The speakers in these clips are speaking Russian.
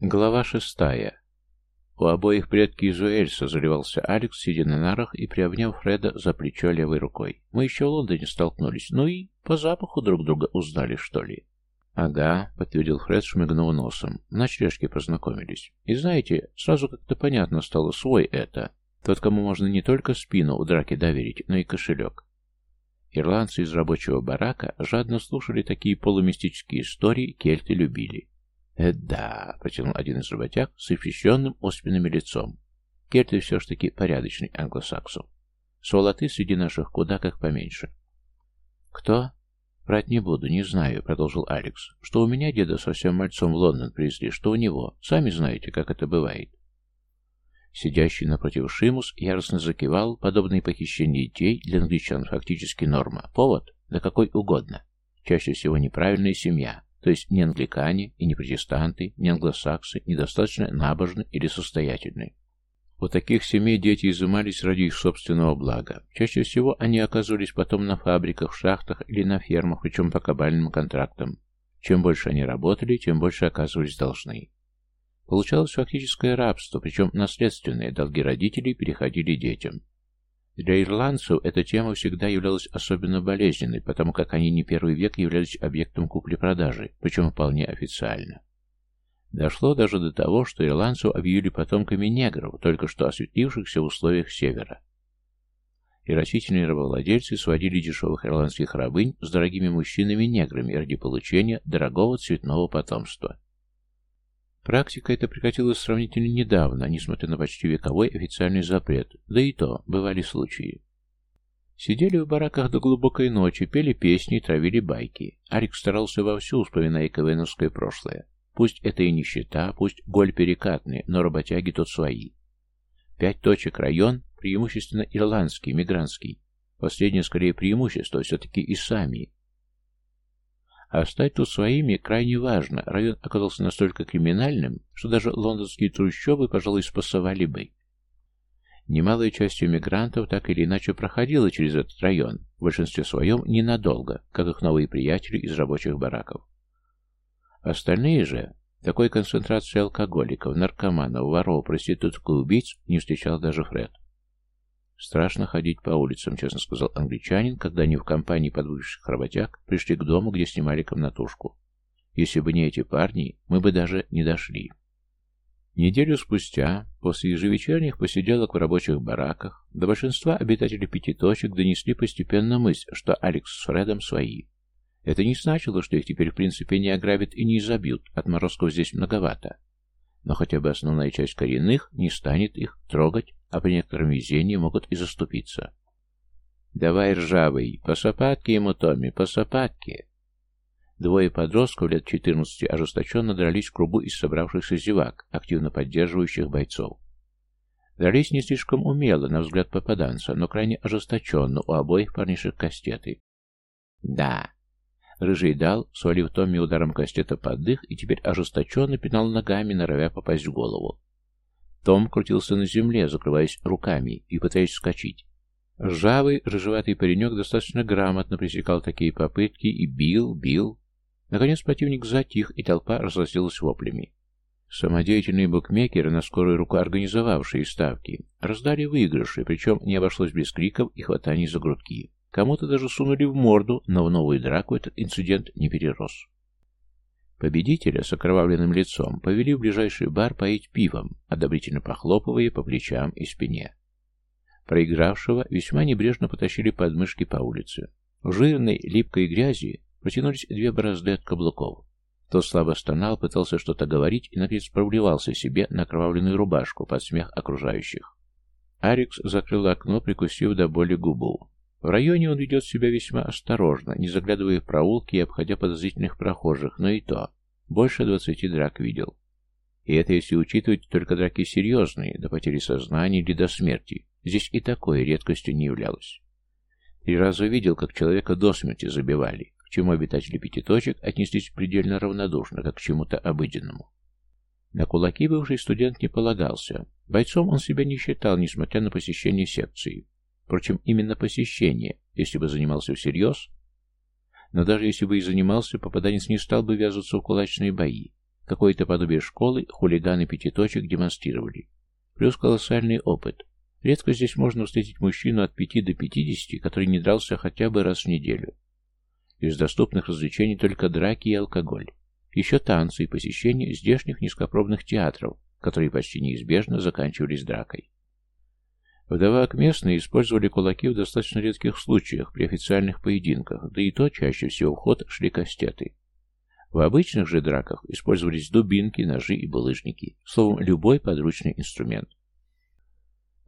Глава шестая. У обоих предки из Уэльса заливался Алекс, сидя на нарах и приобняв Фреда за плечо левой рукой. Мы еще в Лондоне столкнулись. Ну и по запаху друг друга узнали, что ли? «Ага», — подтвердил Фред, шмыгнув носом. «На ночлежке познакомились. И знаете, сразу как-то понятно стало, свой это. Тот, кому можно не только спину у драки доверить, но и кошелек». Ирландцы из рабочего барака жадно слушали такие полумистические истории, кельты любили. «Это да», — протянул один из работяг с эффещенным оспинным лицом. «Кельты все ж таки порядочный англосаксов. Сволоты среди наших куда как поменьше». «Кто?» «Врать не буду, не знаю», — продолжил Алекс. «Что у меня деда совсем мальцом в Лондон привезли, что у него. Сами знаете, как это бывает». Сидящий напротив Шимус яростно закивал, подобные похищения детей для англичан фактически норма. Повод? Да какой угодно. Чаще всего неправильная семья, то есть не англикане и не протестанты, не англосаксы, недостаточно набожны или состоятельны. У таких семей дети изымались ради их собственного блага. Чаще всего они оказывались потом на фабриках, шахтах или на фермах, причем по кабальным контрактам. Чем больше они работали, тем больше оказывались должны. Получалось фактическое рабство, причем наследственные долги родителей переходили детям. Для ирландцев эта тема всегда являлась особенно болезненной, потому как они не первый век являлись объектом купли-продажи, причем вполне официально. Дошло даже до того, что ирландцев объявили потомками негров, только что осветившихся в условиях севера. И растительные рабовладельцы сводили дешевых ирландских рабынь с дорогими мужчинами-неграми ради получения дорогого цветного потомства. Практика эта прекратилась сравнительно недавно, несмотря на почти вековой официальный запрет, да и то бывали случаи. Сидели в бараках до глубокой ночи, пели песни и травили байки. Арик старался вовсю, вспоминая КВНовское прошлое. Пусть это и нищета, пусть голь перекатный, но работяги тут свои. Пять точек район, преимущественно ирландский, мигрантский. Последнее скорее преимущество, все-таки и сами, а стать тут своими крайне важно. Район оказался настолько криминальным, что даже лондонские трущобы, пожалуй, спасовали бы. Немалая часть иммигрантов так или иначе проходила через этот район, в большинстве своем ненадолго, как их новые приятели из рабочих бараков. Остальные же, такой концентрации алкоголиков, наркоманов, воров, проституток и убийц не встречал даже Фред. «Страшно ходить по улицам», — честно сказал англичанин, когда они в компании подвыпивших работяг пришли к дому, где снимали комнатушку. «Если бы не эти парни, мы бы даже не дошли». Неделю спустя, после ежевечерних посиделок в рабочих бараках, до большинства обитателей пятиточек донесли постепенно мысль, что Алекс с Фредом свои. Это не значило, что их теперь в принципе не ограбят и не изобьют, отморозков здесь многовато. Но хотя бы основная часть коренных не станет их трогать а при некотором везении могут и заступиться. «Давай, ржавый, по сапатке ему, Томми, по сапатке!» Двое подростков лет 14 ожесточенно дрались в кругу из собравшихся зевак, активно поддерживающих бойцов. Дрались не слишком умело, на взгляд попаданца, но крайне ожесточенно у обоих парнишек кастеты. «Да!» Рыжий дал, свалив Томми ударом кастета под дых, и теперь ожесточенно пинал ногами, норовя попасть в голову. Том крутился на земле, закрываясь руками и пытаясь вскочить. Ржавый, рыжеватый паренек достаточно грамотно пресекал такие попытки и бил, бил. Наконец противник затих, и толпа разразилась воплями. Самодеятельные букмекеры, на скорую руку организовавшие ставки, раздали выигрыши, причем не обошлось без криков и хватаний за грудки. Кому-то даже сунули в морду, но в новую драку этот инцидент не перерос. Победителя с окровавленным лицом повели в ближайший бар поить пивом, одобрительно похлопывая по плечам и спине. Проигравшего весьма небрежно потащили подмышки по улице. В жирной, липкой грязи протянулись две борозды от каблуков. Тот слабо стонал, пытался что-то говорить и, наконец, проблевался себе на окровавленную рубашку под смех окружающих. Арикс закрыл окно, прикусив до боли губу. В районе он ведет себя весьма осторожно, не заглядывая в проулки и обходя подозрительных прохожих, но и то. Больше двадцати драк видел. И это если учитывать только драки серьезные, до потери сознания или до смерти. Здесь и такое редкостью не являлось. Три раза видел, как человека до смерти забивали, к чему обитатели пятиточек отнеслись предельно равнодушно, как к чему-то обыденному. На кулаки бывший студент не полагался. Бойцом он себя не считал, несмотря на посещение секции. Впрочем, именно посещение, если бы занимался всерьез. Но даже если бы и занимался, попаданец не стал бы ввязываться в кулачные бои. Какое-то подобие школы хулиганы пятиточек демонстрировали. Плюс колоссальный опыт. Редко здесь можно встретить мужчину от 5 до 50, который не дрался хотя бы раз в неделю. Из доступных развлечений только драки и алкоголь. Еще танцы и посещение здешних низкопробных театров, которые почти неизбежно заканчивались дракой. Вдобавок местные использовали кулаки в достаточно редких случаях при официальных поединках, да и то чаще всего в ход шли кастеты. В обычных же драках использовались дубинки, ножи и булыжники, словом, любой подручный инструмент.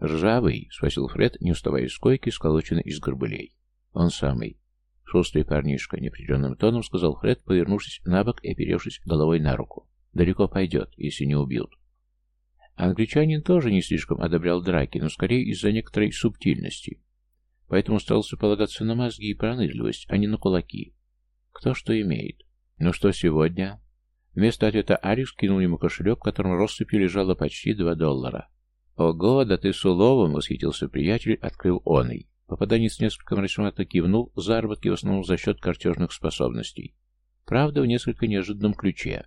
«Ржавый?» — спросил Фред, не уставая из койки, сколоченный из горбылей. «Он самый». «Шустрый парнишка», — неопределенным тоном сказал Фред, повернувшись на бок и оперевшись головой на руку. «Далеко пойдет, если не убьют». Англичанин тоже не слишком одобрял драки, но скорее из-за некоторой субтильности. Поэтому старался полагаться на мозги и пронырливость, а не на кулаки. Кто что имеет. Ну что сегодня? Вместо ответа Арис кинул ему кошелек, в котором россыпью лежало почти два доллара. «Ого, да ты с уловом!» — восхитился приятель, открыл оный. Попаданец несколько мрачновато кивнул, заработки в основном за счет картежных способностей. Правда, в несколько неожиданном ключе.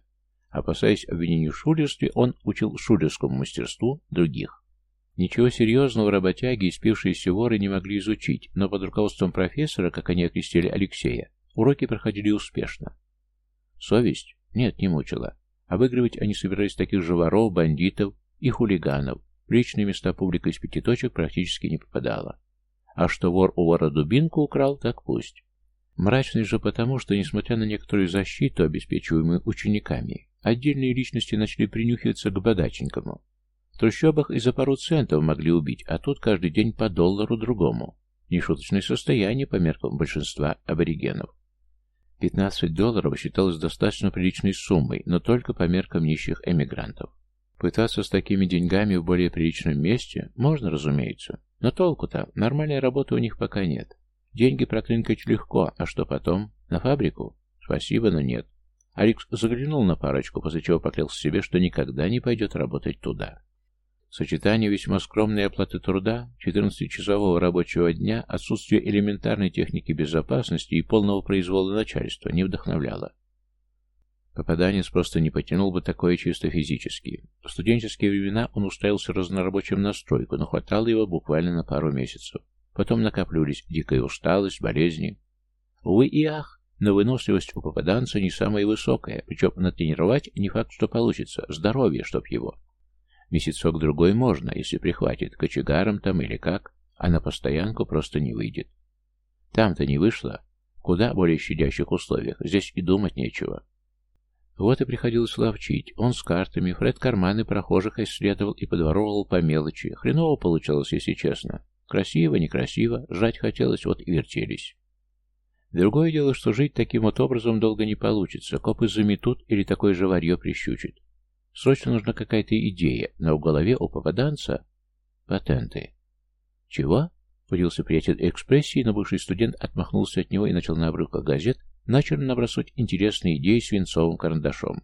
Опасаясь обвинений в шулерстве, он учил шулерскому мастерству других. Ничего серьезного работяги и спившиеся воры не могли изучить, но под руководством профессора, как они окрестили Алексея, уроки проходили успешно. Совесть? Нет, не мучила. Обыгрывать они собирались таких же воров, бандитов и хулиганов. В личные места публика из пяти точек практически не попадала. А что вор у вора дубинку украл, так пусть. Мрачный же потому, что, несмотря на некоторую защиту, обеспечиваемую учениками, Отдельные личности начали принюхиваться к бодаченькому. В трущобах и за пару центов могли убить, а тут каждый день по доллару другому. Нешуточное состояние по меркам большинства аборигенов. 15 долларов считалось достаточно приличной суммой, но только по меркам нищих эмигрантов. Пытаться с такими деньгами в более приличном месте можно, разумеется, но толку-то, нормальной работы у них пока нет. Деньги проклинкать легко, а что потом? На фабрику? Спасибо, но нет. Алекс заглянул на парочку, после чего поклялся себе, что никогда не пойдет работать туда. Сочетание весьма скромной оплаты труда, 14-часового рабочего дня, отсутствие элементарной техники безопасности и полного произвола начальства не вдохновляло. Попаданец просто не потянул бы такое чисто физически. В студенческие времена он устраивался разнорабочим на стройку, но хватало его буквально на пару месяцев. Потом накапливались дикая усталость, болезни. Увы и ах, но выносливость у попаданца не самая высокая, причем натренировать не факт, что получится, здоровье, чтоб его. Месяцок-другой можно, если прихватит, кочегаром там или как, а на постоянку просто не выйдет. Там-то не вышло, куда более щадящих условиях, здесь и думать нечего. Вот и приходилось ловчить. Он с картами, Фред карманы прохожих исследовал и подворовывал по мелочи. Хреново получалось, если честно. Красиво, некрасиво, жать хотелось, вот и вертелись. Другое дело, что жить таким вот образом долго не получится. Копы заметут или такое же варье прищучит. Срочно нужна какая-то идея, но в голове у попаданца патенты. Чего? Удивился приятель экспрессии, но бывший студент отмахнулся от него и начал на обрывках газет начал набросать интересные идеи свинцовым карандашом.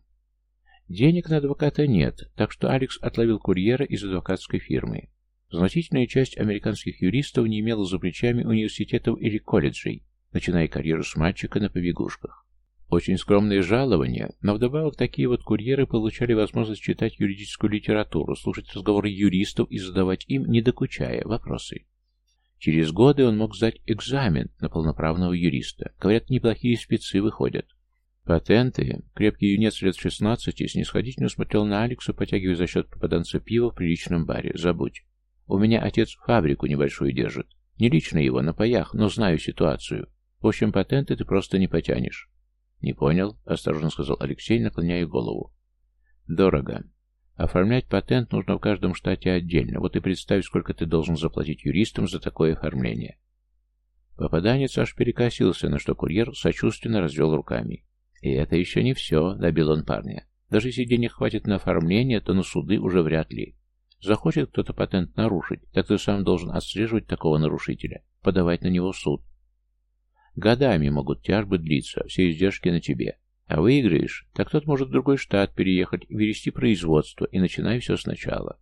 Денег на адвоката нет, так что Алекс отловил курьера из адвокатской фирмы. Значительная часть американских юристов не имела за плечами университетов или колледжей, начиная карьеру с мальчика на побегушках. Очень скромные жалования, но вдобавок такие вот курьеры получали возможность читать юридическую литературу, слушать разговоры юристов и задавать им, не докучая, вопросы. Через годы он мог сдать экзамен на полноправного юриста. Говорят, неплохие спецы выходят. Патенты. Крепкий юнец лет 16 снисходительно смотрел на Алексу, потягивая за счет попаданца пива в приличном баре. Забудь. У меня отец фабрику небольшую держит. Не лично его, на паях, но знаю ситуацию. В общем, патенты ты просто не потянешь. Не понял, осторожно сказал Алексей, наклоняя голову. Дорого. Оформлять патент нужно в каждом штате отдельно. Вот и представь, сколько ты должен заплатить юристам за такое оформление. Попаданец аж перекосился, на что курьер сочувственно развел руками. И это еще не все, добил он парня. Даже если денег хватит на оформление, то на суды уже вряд ли. Захочет кто-то патент нарушить, так ты сам должен отслеживать такого нарушителя, подавать на него в суд. Годами могут тяжбы длиться, все издержки на тебе. А выиграешь, так тот может в другой штат переехать, ввести производство, и начинай все сначала.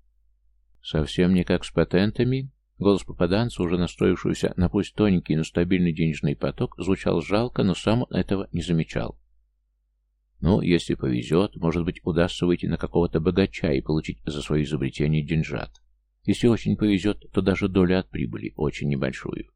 Совсем не как с патентами. Голос попаданца, уже настроившегося на пусть тоненький, но стабильный денежный поток, звучал жалко, но сам он этого не замечал. Ну, если повезет, может быть, удастся выйти на какого-то богача и получить за свое изобретение деньжат. Если очень повезет, то даже доля от прибыли, очень небольшую.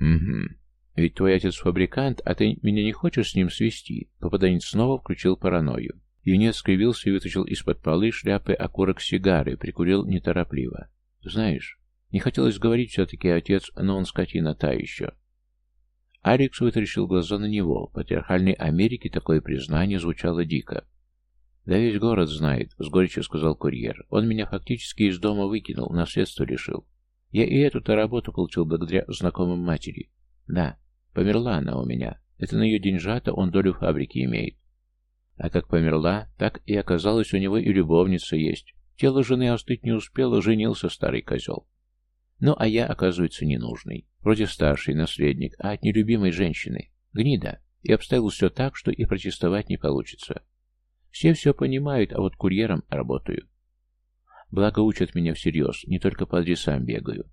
Угу. Ведь твой отец фабрикант, а ты меня не хочешь с ним свести? Попаданец снова включил паранойю. Юнец скривился и вытащил из-под полы шляпы окурок сигары, прикурил неторопливо. Знаешь, не хотелось говорить все-таки отец, но он скотина та еще. Алекс вытаращил глаза на него. В патриархальной Америке такое признание звучало дико. «Да весь город знает», — с горечью сказал курьер. «Он меня фактически из дома выкинул, наследство лишил. Я и эту-то работу получил благодаря знакомым матери. Да, померла она у меня. Это на ее деньжата он долю фабрики имеет. А как померла, так и оказалось, у него и любовница есть. Тело жены остыть не успело, женился старый козел. Ну, а я, оказывается, ненужный. Вроде старший, наследник, а от нелюбимой женщины. Гнида. И обставил все так, что и протестовать не получится. Все все понимают, а вот курьером работаю. Благо учат меня всерьез, не только по адресам бегаю.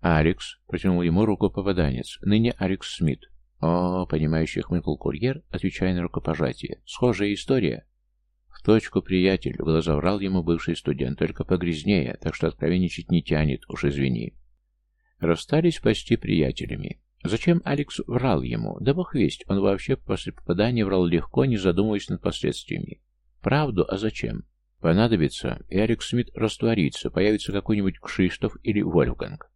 «Алекс», — протянул ему руку попаданец, — «ныне Алекс Смит». «О, понимающий хмыкнул курьер, отвечая на рукопожатие. Схожая история». «В точку, приятель», — врал ему бывший студент, только погрязнее, так что откровенничать не тянет, уж извини. Расстались почти приятелями. Зачем Алекс врал ему? Да бог весть, он вообще после попадания врал легко, не задумываясь над последствиями. Правду, а зачем? Понадобится, и Алекс Смит растворится, появится какой-нибудь Кшиштов или Вольфганг.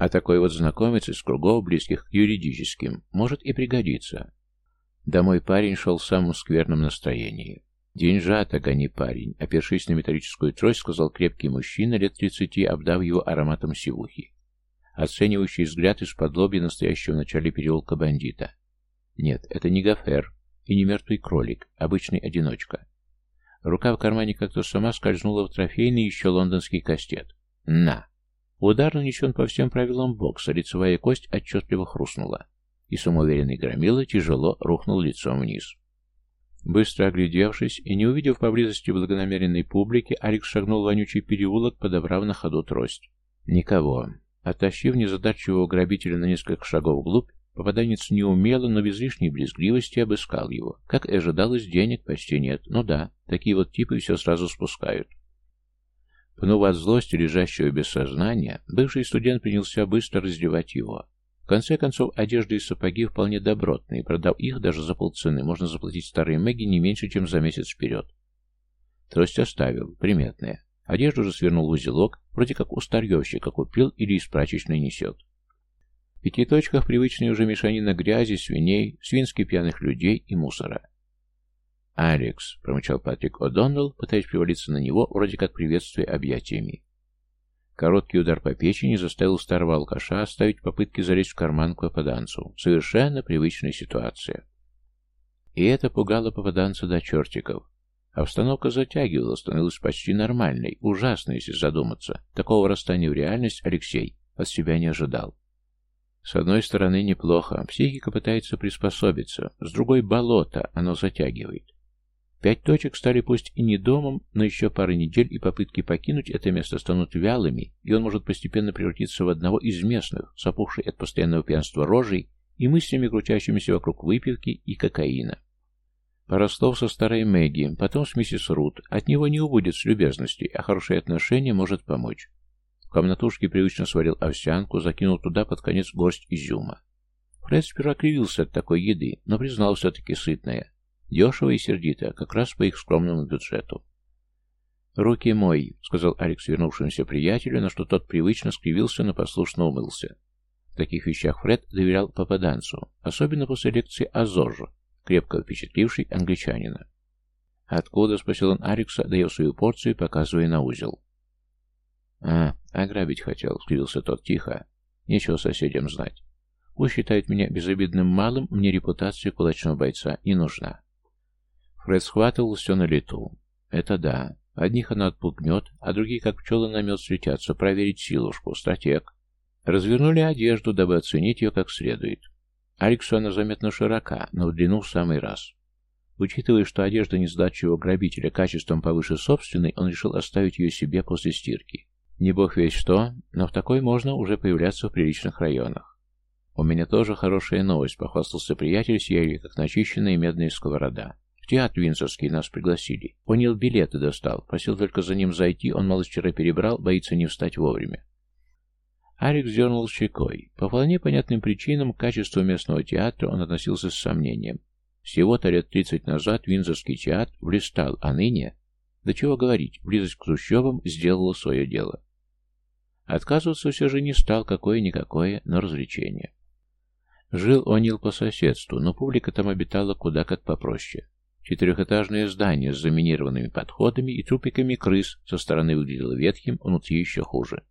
А такой вот знакомец из кругов, близких к юридическим, может и пригодиться. Домой парень шел в самом скверном настроении. «Деньжата гони, парень», — опершись на металлическую трость, сказал крепкий мужчина лет тридцати, обдав его ароматом сивухи. Оценивающий взгляд из-под лоби настоящего в начале переулка бандита. Нет, это не Гафер и не мертвый кролик, обычный одиночка. Рука в кармане как-то сама скользнула в трофейный еще лондонский кастет. На! Удар нанесен по всем правилам бокса, лицевая кость отчетливо хрустнула, и самоуверенный громила тяжело рухнул лицом вниз. Быстро оглядевшись и не увидев поблизости благонамеренной публики, Алекс шагнул в вонючий переулок, подобрав на ходу трость. Никого. Оттащив незадачливого грабителя на несколько шагов вглубь, попаданец неумело, но без лишней брезгливости обыскал его. Как и ожидалось, денег почти нет. Ну да, такие вот типы все сразу спускают. Пнув от злости лежащего без сознания, бывший студент принялся быстро раздевать его. В конце концов, одежда и сапоги вполне добротные, продав их даже за полцены, можно заплатить старой Мэгги не меньше, чем за месяц вперед. Трость оставил, приметная. Одежду же свернул в узелок, вроде как у старьевщика купил или из прачечной несет. В пяти точках привычная уже мешанина грязи, свиней, свинских пьяных людей и мусора. «Алекс», — промычал Патрик О'Доннелл, пытаясь привалиться на него, вроде как приветствуя объятиями. Короткий удар по печени заставил старого алкаша оставить попытки залезть в карман к попаданцу. Совершенно привычная ситуация. И это пугало попаданца до чертиков. Обстановка затягивала, становилась почти нормальной, ужасной, если задуматься. Такого расстания в реальность Алексей от себя не ожидал. С одной стороны, неплохо, психика пытается приспособиться, с другой — болото, оно затягивает. Пять точек стали пусть и не домом, но еще пары недель и попытки покинуть это место станут вялыми, и он может постепенно превратиться в одного из местных, сопухший от постоянного пьянства рожей и мыслями, крутящимися вокруг выпивки и кокаина. Пара слов со старой Мэгги, потом с миссис Рут. От него не убудет с любезностей, а хорошее отношение может помочь. В комнатушке привычно сварил овсянку, закинул туда под конец горсть изюма. Фред сперва кривился от такой еды, но признал все-таки сытное. Дешево и сердито, как раз по их скромному бюджету. «Руки мой», — сказал Алекс вернувшемуся приятелю, на что тот привычно скривился, но послушно умылся. В таких вещах Фред доверял попаданцу, особенно после лекции о ЗОЖ, крепко впечатлившей англичанина. «Откуда?» — спросил он Алекса, доев свою порцию, показывая на узел. «А, ограбить хотел», — скривился тот тихо. «Нечего соседям знать. Пусть считают меня безобидным малым, мне репутация кулачного бойца не нужна». Фред схватывал все на лету. Это да. Одних она отпугнет, а другие, как пчелы на мед, слетятся, проверить силушку, стратег. Развернули одежду, дабы оценить ее как следует. Алексу она заметно широка, но в длину в самый раз. Учитывая, что одежда несдачевого грабителя качеством повыше собственной, он решил оставить ее себе после стирки. Не бог весь что, но в такой можно уже появляться в приличных районах. «У меня тоже хорошая новость», — похвастался приятель, сияя как начищенная медная сковорода. Театр Винсорский нас пригласили. Онил билеты достал, просил только за ним зайти, он мало вчера перебрал, боится не встать вовремя. Алекс дернул щекой. По вполне понятным причинам к качеству местного театра он относился с сомнением. Всего-то лет тридцать назад Винзорский театр блистал, а ныне... Да чего говорить, близость к Трущобам сделала свое дело. Отказываться все же не стал, какое-никакое, но развлечение. Жил Онил по соседству, но публика там обитала куда как попроще. Четырехэтажное здание с заминированными подходами и трупиками крыс со стороны выглядело ветхим, внутри еще хуже.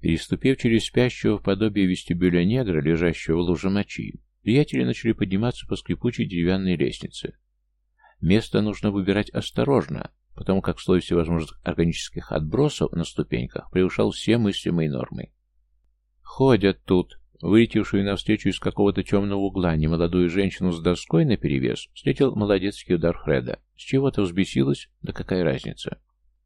Переступив через спящего в подобие вестибюля негра, лежащего в луже мочи, приятели начали подниматься по скрипучей деревянной лестнице. Место нужно выбирать осторожно, потому как слой всевозможных органических отбросов на ступеньках превышал все мыслимые нормы. «Ходят тут!» Вылетевшую навстречу из какого-то темного угла немолодую женщину с доской наперевес встретил молодецкий удар Фреда. С чего-то взбесилась, да какая разница.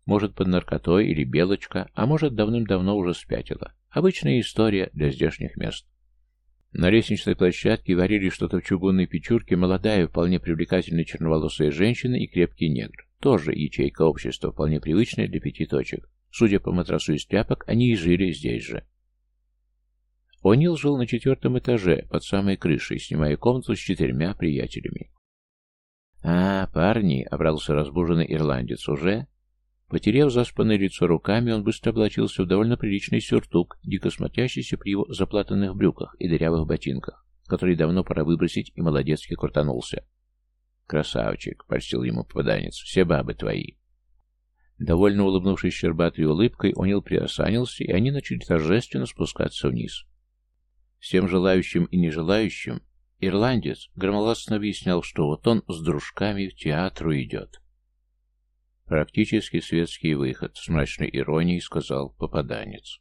Может, под наркотой или белочка, а может, давным-давно уже спятила. Обычная история для здешних мест. На лестничной площадке варили что-то в чугунной печурке молодая, вполне привлекательная черноволосая женщина и крепкий негр. Тоже ячейка общества, вполне привычная для пяти точек. Судя по матрасу из тряпок, они и жили здесь же. О'Нил жил на четвертом этаже, под самой крышей, снимая комнату с четырьмя приятелями. «А, парни!» — обрался разбуженный ирландец. «Уже?» Потерев заспанное лицо руками, он быстро облачился в довольно приличный сюртук, дико смотрящийся при его заплатанных брюках и дырявых ботинках, которые давно пора выбросить, и молодецки крутанулся. «Красавчик!» — польстил ему попаданец. «Все бабы твои!» Довольно улыбнувшись щербатой улыбкой, Онил приосанился, и они начали торжественно спускаться вниз. Всем желающим и нежелающим ирландец громогласно объяснял, что вот он с дружками в театру идет. Практически светский выход, с мрачной иронией сказал попаданец.